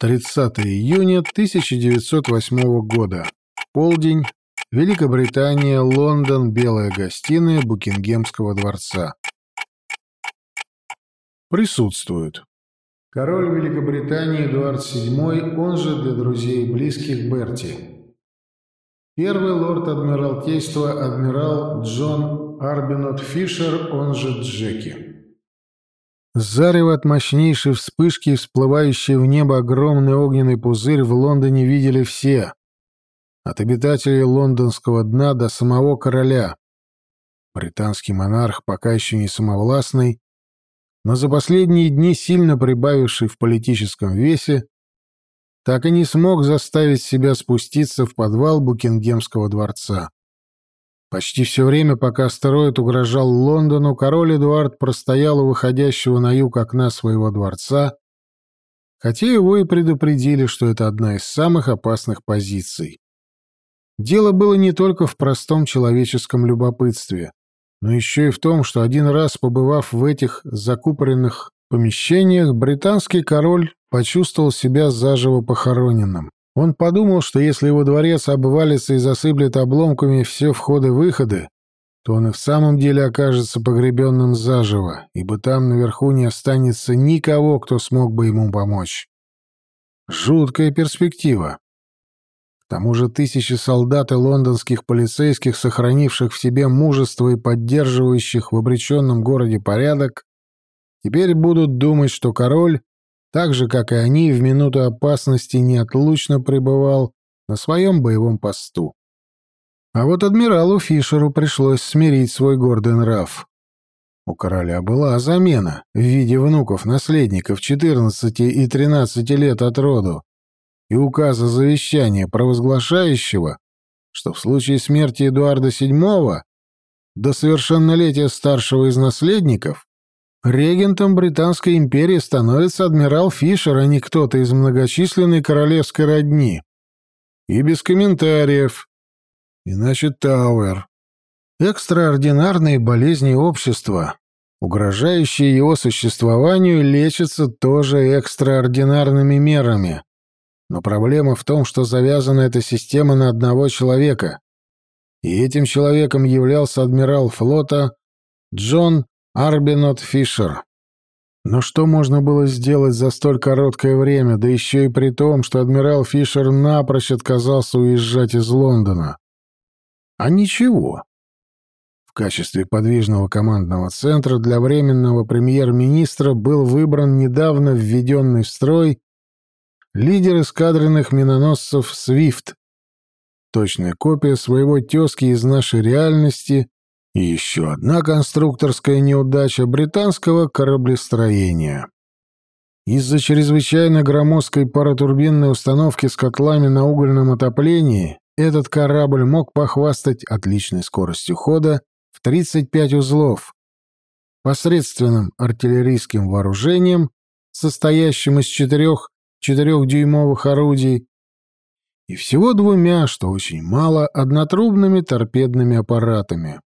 30 июня 1908 года. Полдень. Великобритания, Лондон, Белая гостиная Букингемского дворца. Присутствуют. Король Великобритании Эдуард VII, он же для друзей и близких Берти. Первый лорд Адмиралтейства адмирал Джон Арбинот Фишер, он же Джеки. Зарево от мощнейшей вспышки, всплывающей в небо огромный огненный пузырь, в Лондоне видели все. От обитателей лондонского дна до самого короля. Британский монарх, пока еще не самовластный, но за последние дни сильно прибавивший в политическом весе, так и не смог заставить себя спуститься в подвал Букингемского дворца. Почти все время, пока астероид угрожал Лондону, король Эдуард простоял у выходящего на юг окна своего дворца, хотя его и предупредили, что это одна из самых опасных позиций. Дело было не только в простом человеческом любопытстве, но еще и в том, что один раз побывав в этих закупоренных помещениях, британский король почувствовал себя заживо похороненным. Он подумал, что если его дворец обвалится и засыплет обломками все входы-выходы, то он и в самом деле окажется погребенным заживо, ибо там наверху не останется никого, кто смог бы ему помочь. Жуткая перспектива. К тому же тысячи солдат и лондонских полицейских, сохранивших в себе мужество и поддерживающих в обреченном городе порядок, теперь будут думать, что король так же, как и они, в минуту опасности неотлучно пребывал на своем боевом посту. А вот адмиралу Фишеру пришлось смирить свой гордый нрав. У короля была замена в виде внуков-наследников 14 и 13 лет от роду и указа завещания, провозглашающего, что в случае смерти Эдуарда VII до совершеннолетия старшего из наследников Регентом Британской империи становится адмирал Фишер, а не кто-то из многочисленной королевской родни. И без комментариев. Иначе Тауэр. Экстраординарные болезни общества, угрожающие его существованию, лечатся тоже экстраординарными мерами. Но проблема в том, что завязана эта система на одного человека. И этим человеком являлся адмирал флота Джон Арбинот Фишер. Но что можно было сделать за столь короткое время, да еще и при том, что адмирал Фишер напрочь отказался уезжать из Лондона? А ничего. В качестве подвижного командного центра для временного премьер-министра был выбран недавно введенный в строй лидер эскадренных миноносцев «Свифт», точная копия своего тезки из нашей реальности и еще одна конструкторская неудача британского кораблестроения. Из-за чрезвычайно громоздкой паротурбинной установки с котлами на угольном отоплении этот корабль мог похвастать отличной скоростью хода в 35 узлов, посредственным артиллерийским вооружением, состоящим из четырех четырехдюймовых орудий, и всего двумя, что очень мало, однотрубными торпедными аппаратами.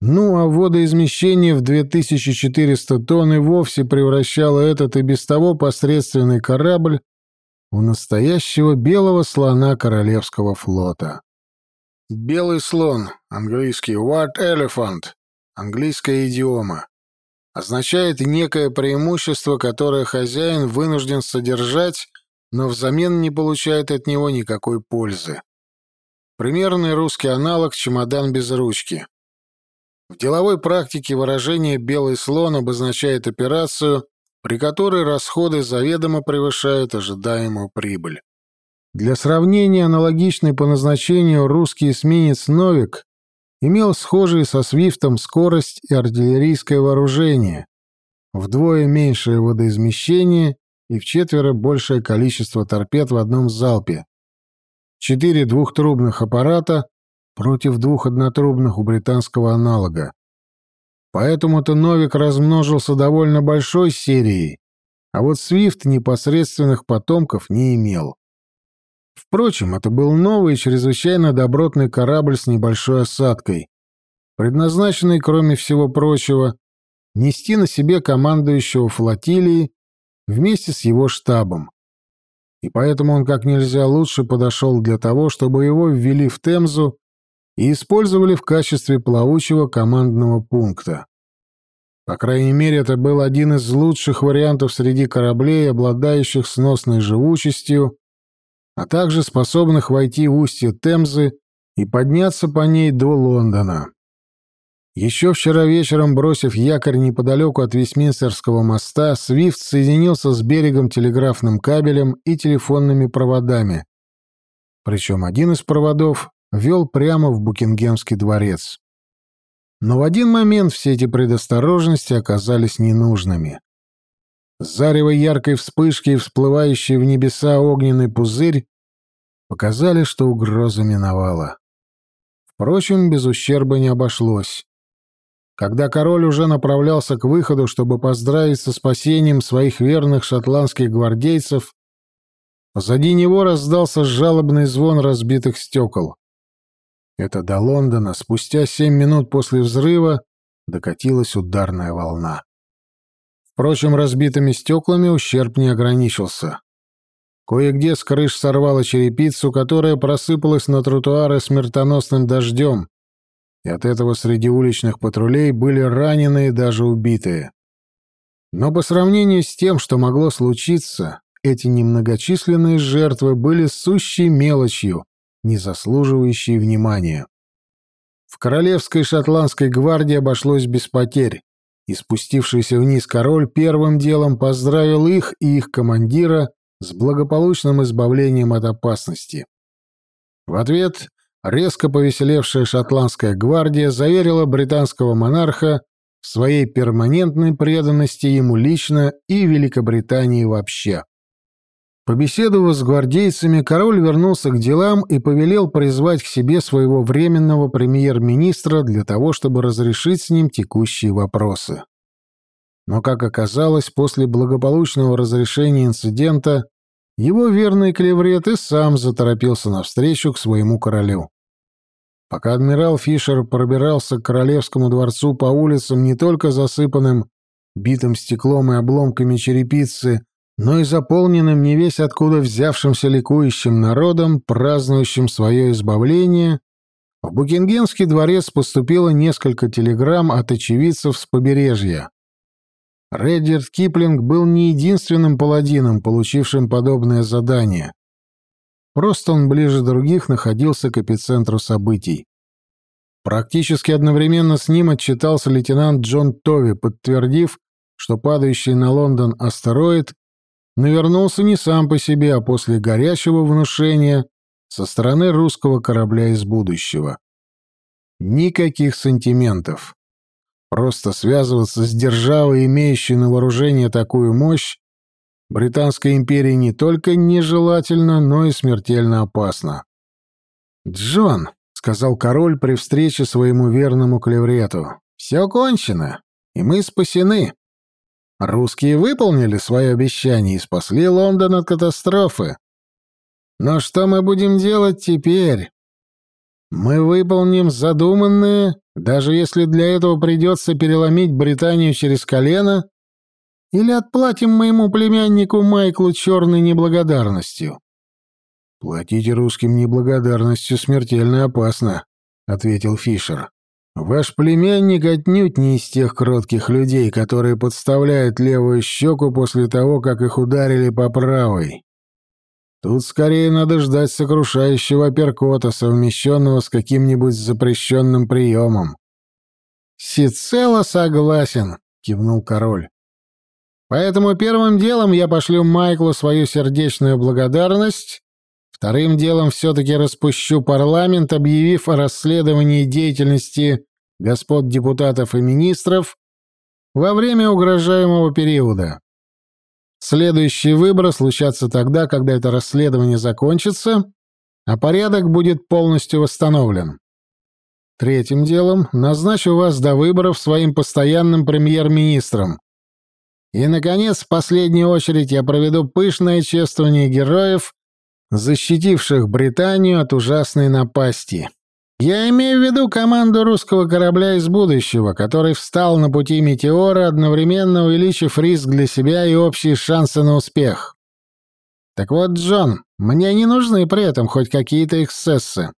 Ну, а водоизмещение в 2400 тонн и вовсе превращало этот и без того посредственный корабль в настоящего белого слона Королевского флота. Белый слон, английский «white elephant», английская идиома, означает некое преимущество, которое хозяин вынужден содержать, но взамен не получает от него никакой пользы. Примерный русский аналог «чемодан без ручки». В деловой практике выражение «белый слон» обозначает операцию, при которой расходы заведомо превышают ожидаемую прибыль. Для сравнения, аналогичный по назначению русский эсминец «Новик» имел схожие со «Свифтом» скорость и артиллерийское вооружение, вдвое меньшее водоизмещение и вчетверо большее количество торпед в одном залпе. Четыре двухтрубных аппарата против двух однотрубных у британского аналога. Поэтому-то Новик размножился довольно большой серией, а вот Свифт непосредственных потомков не имел. Впрочем, это был новый и чрезвычайно добротный корабль с небольшой осадкой, предназначенный, кроме всего прочего, нести на себе командующего флотилии вместе с его штабом. и поэтому он как нельзя лучше подошел для того, чтобы его ввели в Темзу и использовали в качестве плавучего командного пункта. По крайней мере, это был один из лучших вариантов среди кораблей, обладающих сносной живучестью, а также способных войти в устье Темзы и подняться по ней до Лондона. Еще вчера вечером, бросив якорь неподалеку от Вестминстерского моста, Свифт соединился с берегом телеграфным кабелем и телефонными проводами. Причем один из проводов вел прямо в Букингемский дворец. Но в один момент все эти предосторожности оказались ненужными. Зарево яркой вспышки и всплывающий в небеса огненный пузырь показали, что угроза миновала. Впрочем, без ущерба не обошлось. Когда король уже направлялся к выходу, чтобы поздравить со спасением своих верных шотландских гвардейцев, позади него раздался жалобный звон разбитых стекол. Это до Лондона спустя семь минут после взрыва докатилась ударная волна. Впрочем, разбитыми стеклами ущерб не ограничился. Кое-где с крыш сорвало черепицу, которая просыпалась на тротуары смертоносным дождем, и от этого среди уличных патрулей были раненые и даже убитые. Но по сравнению с тем, что могло случиться, эти немногочисленные жертвы были сущей мелочью, не заслуживающие внимания. В королевской шотландской гвардии обошлось без потерь, и спустившийся вниз король первым делом поздравил их и их командира с благополучным избавлением от опасности. В ответ резко повеселевшая шотландская гвардия заверила британского монарха в своей перманентной преданности ему лично и Великобритании вообще. Побеседовав с гвардейцами, король вернулся к делам и повелел призвать к себе своего временного премьер-министра для того, чтобы разрешить с ним текущие вопросы. Но, как оказалось, после благополучного разрешения инцидента его верный клеврет и сам заторопился навстречу к своему королю. Пока адмирал Фишер пробирался к королевскому дворцу по улицам не только засыпанным битым стеклом и обломками черепицы, но и заполненным не весь откуда взявшимся ликующим народом, празднующим свое избавление, в Букингемский дворец поступило несколько телеграмм от очевидцев с побережья. Реддерд Киплинг был не единственным паладином, получившим подобное задание. Просто он ближе других находился к эпицентру событий. Практически одновременно с ним отчитался лейтенант Джон Тови, подтвердив, что падающий на Лондон астероид навернулся не сам по себе, а после горячего внушения со стороны русского корабля из будущего. Никаких сантиментов. Просто связываться с державой, имеющей на вооружении такую мощь, Британской империи не только нежелательно, но и смертельно опасно. «Джон», — сказал король при встрече своему верному клеврету, — «все кончено, и мы спасены. Русские выполнили свое обещание и спасли Лондон от катастрофы. Но что мы будем делать теперь? Мы выполним задуманное, даже если для этого придется переломить Британию через колено, или отплатим моему племяннику Майклу черной неблагодарностью? Платить русским неблагодарностью смертельно опасно, ответил Фишер. Ваш племянник отнюдь не из тех кротких людей, которые подставляют левую щеку после того, как их ударили по правой. Тут скорее надо ждать сокрушающего апперкота, совмещенного с каким-нибудь запрещенным приемом. «Всецело согласен», — кивнул король. «Поэтому первым делом я пошлю Майклу свою сердечную благодарность, вторым делом все-таки распущу парламент, объявив о расследовании деятельности господ депутатов и министров во время угрожаемого периода. Следующие выборы случатся тогда, когда это расследование закончится, а порядок будет полностью восстановлен. Третьим делом назначу вас до выборов своим постоянным премьер-министром. И, наконец, в последнюю очередь я проведу пышное чествование героев, защитивших Британию от ужасной напасти. Я имею в виду команду русского корабля из будущего, который встал на пути метеора, одновременно увеличив риск для себя и общие шансы на успех. Так вот, Джон, мне не нужны при этом хоть какие-то эксцессы.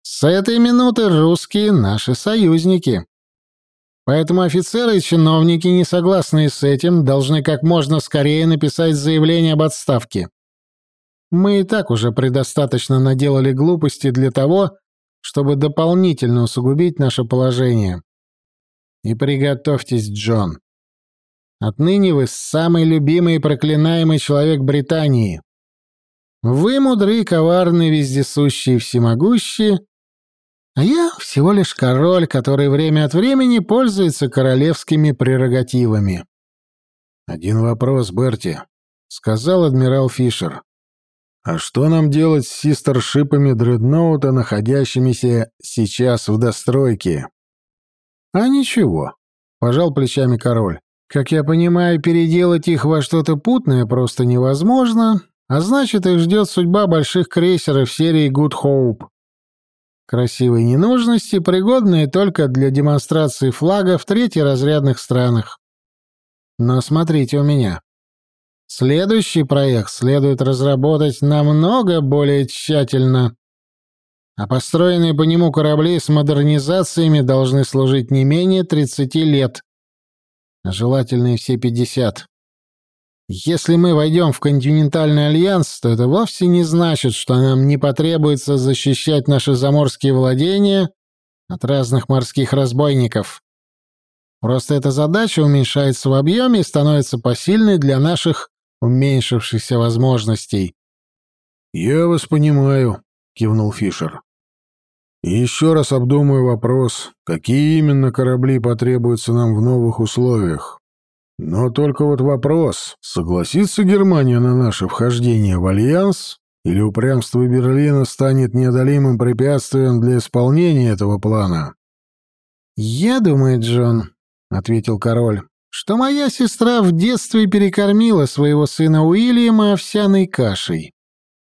С этой минуты русские — наши союзники. Поэтому офицеры и чиновники, не согласные с этим, должны как можно скорее написать заявление об отставке. Мы и так уже предостаточно наделали глупости для того, чтобы дополнительно усугубить наше положение. И приготовьтесь, Джон. Отныне вы самый любимый и проклинаемый человек Британии. Вы мудрый, коварный, вездесущий всемогущий, а я всего лишь король, который время от времени пользуется королевскими прерогативами. «Один вопрос, Берти», — сказал адмирал Фишер. «А что нам делать с систершипами дредноута, находящимися сейчас в достройке?» «А ничего», — пожал плечами король. «Как я понимаю, переделать их во что-то путное просто невозможно, а значит, их ждет судьба больших крейсеров серии Good Hope. Красивой ненужности, пригодные только для демонстрации флага в третьеразрядных странах. Но смотрите у меня. Следующий проект следует разработать намного более тщательно. А построенные по нему корабли с модернизациями должны служить не менее 30 лет, а желательно и все 50. Если мы войдем в континентальный альянс, то это вовсе не значит, что нам не потребуется защищать наши заморские владения от разных морских разбойников. Просто эта задача уменьшается в объеме и становится посильной для наших уменьшившихся возможностей. «Я вас понимаю», — кивнул Фишер. «И еще раз обдумаю вопрос, какие именно корабли потребуются нам в новых условиях. Но только вот вопрос, согласится Германия на наше вхождение в Альянс, или упрямство Берлина станет неодолимым препятствием для исполнения этого плана? «Я думаю, Джон», — ответил король, — «что моя сестра в детстве перекормила своего сына Уильяма овсяной кашей».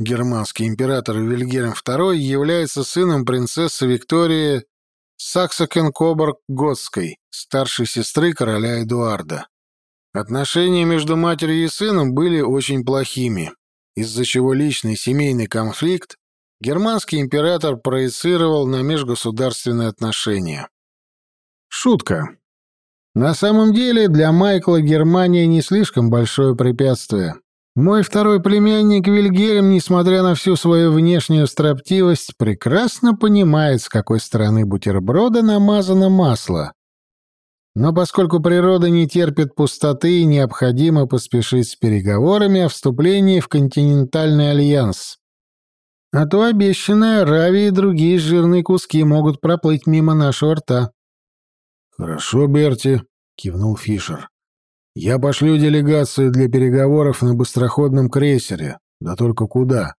Германский император Вильгельм II является сыном принцессы Виктории Саксокен-Кобург-Готской, старшей сестры короля Эдуарда. Отношения между матерью и сыном были очень плохими, из-за чего личный семейный конфликт германский император проецировал на межгосударственные отношения. Шутка. На самом деле для Майкла Германия не слишком большое препятствие. Мой второй племянник Вильгельм, несмотря на всю свою внешнюю строптивость, прекрасно понимает, с какой стороны бутерброда намазано масло. Но поскольку природа не терпит пустоты, необходимо поспешить с переговорами о вступлении в континентальный альянс. А то обещанные Рави и другие жирные куски могут проплыть мимо нашего рта. «Хорошо, Берти», — кивнул Фишер. «Я пошлю делегацию для переговоров на быстроходном крейсере. Да только куда?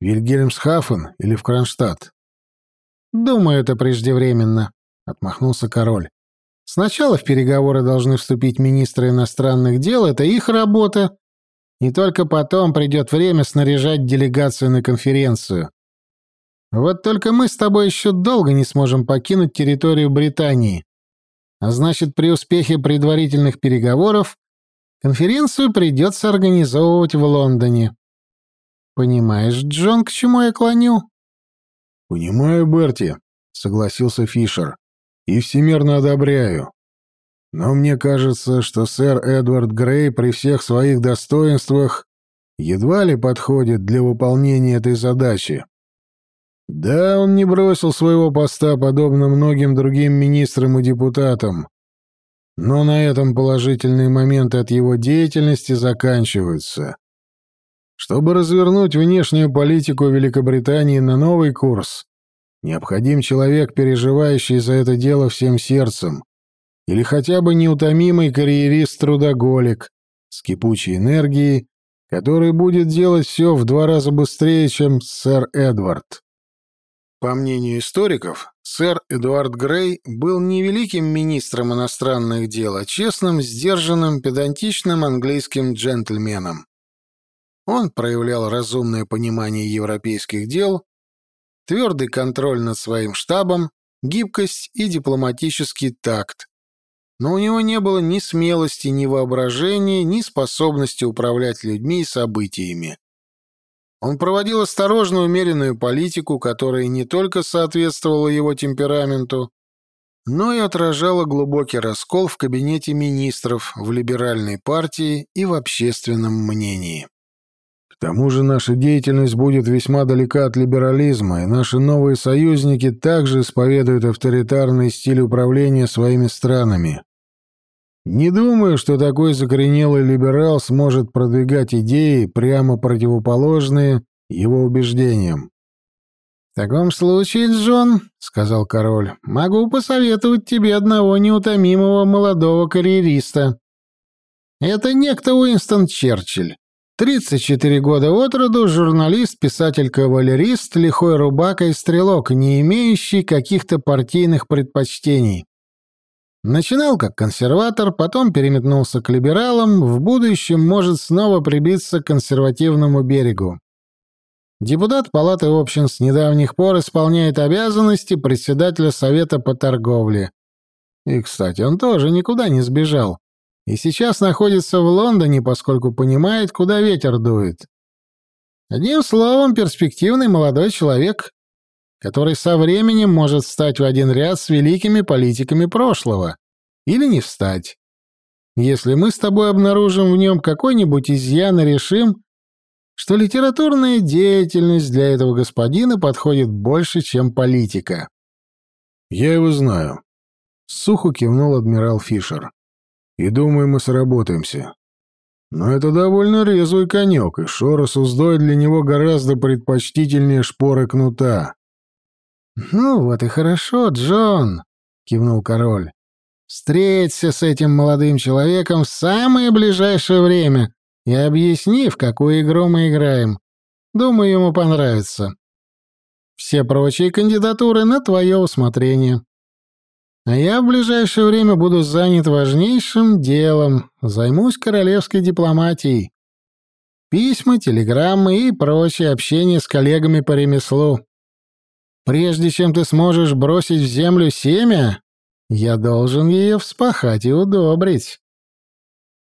Вильгельмсхафен или в Кронштадт?» «Думаю, это преждевременно», — отмахнулся король. Сначала в переговоры должны вступить министры иностранных дел, это их работа. И только потом придет время снаряжать делегацию на конференцию. Вот только мы с тобой еще долго не сможем покинуть территорию Британии. А значит, при успехе предварительных переговоров конференцию придется организовывать в Лондоне. Понимаешь, Джон, к чему я клоню? «Понимаю, Берти», — согласился Фишер и всемирно одобряю. Но мне кажется, что сэр Эдвард Грей при всех своих достоинствах едва ли подходит для выполнения этой задачи. Да, он не бросил своего поста, подобно многим другим министрам и депутатам, но на этом положительные моменты от его деятельности заканчиваются. Чтобы развернуть внешнюю политику Великобритании на новый курс, Необходим человек, переживающий за это дело всем сердцем, или хотя бы неутомимый карьерист-трудоголик с кипучей энергией, который будет делать все в два раза быстрее, чем сэр Эдвард. По мнению историков, сэр Эдуард Грей был не великим министром иностранных дел, а честным, сдержанным, педантичным английским джентльменом. Он проявлял разумное понимание европейских дел твердый контроль над своим штабом, гибкость и дипломатический такт. но у него не было ни смелости, ни воображения, ни способности управлять людьми и событиями. Он проводил осторожную умеренную политику, которая не только соответствовала его темпераменту, но и отражала глубокий раскол в кабинете министров, в либеральной партии и в общественном мнении. К тому же наша деятельность будет весьма далека от либерализма, и наши новые союзники также исповедуют авторитарный стиль управления своими странами. Не думаю, что такой закоренелый либерал сможет продвигать идеи, прямо противоположные его убеждениям. «В таком случае, Джон, — сказал король, — могу посоветовать тебе одного неутомимого молодого карьериста. Это некто Уинстон Черчилль. 34 года от роду, журналист, писатель-кавалерист, лихой рубака и стрелок, не имеющий каких-то партийных предпочтений. Начинал как консерватор, потом переметнулся к либералам, в будущем может снова прибиться к консервативному берегу. Депутат Палаты общин с недавних пор исполняет обязанности председателя Совета по торговле. И, кстати, он тоже никуда не сбежал. И сейчас находится в Лондоне, поскольку понимает, куда ветер дует. Одним словом, перспективный молодой человек, который со временем может встать в один ряд с великими политиками прошлого. Или не встать. Если мы с тобой обнаружим в нем какой-нибудь изъян и решим, что литературная деятельность для этого господина подходит больше, чем политика. «Я его знаю», — сухо кивнул адмирал Фишер. «И думаю, мы сработаемся. Но это довольно резвый конек, и шора с уздой для него гораздо предпочтительнее шпоры кнута. «Ну вот и хорошо, Джон», — кивнул король. «Встреться с этим молодым человеком в самое ближайшее время и объясни, в какую игру мы играем. Думаю, ему понравится. Все прочие кандидатуры на твое усмотрение. А я в ближайшее время буду занят важнейшим делом, займусь королевской дипломатией. Письма, телеграммы и прочее общение с коллегами по ремеслу. Прежде чем ты сможешь бросить в землю семя, я должен ее вспахать и удобрить.